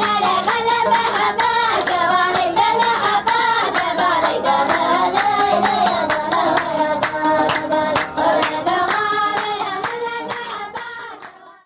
da da